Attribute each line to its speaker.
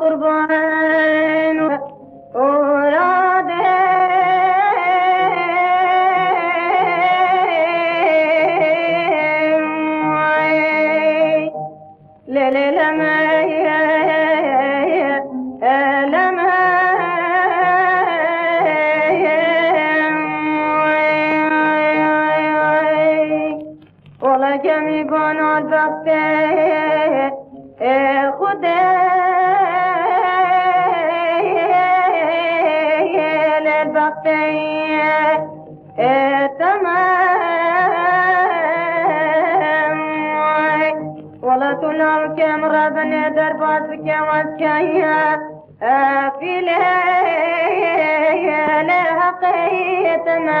Speaker 1: قربان. وراده ليلة لما لما والله جميع للبخته تمام والله طول كم ربنا درباتك واسكايا في ليلة حقيقة تمام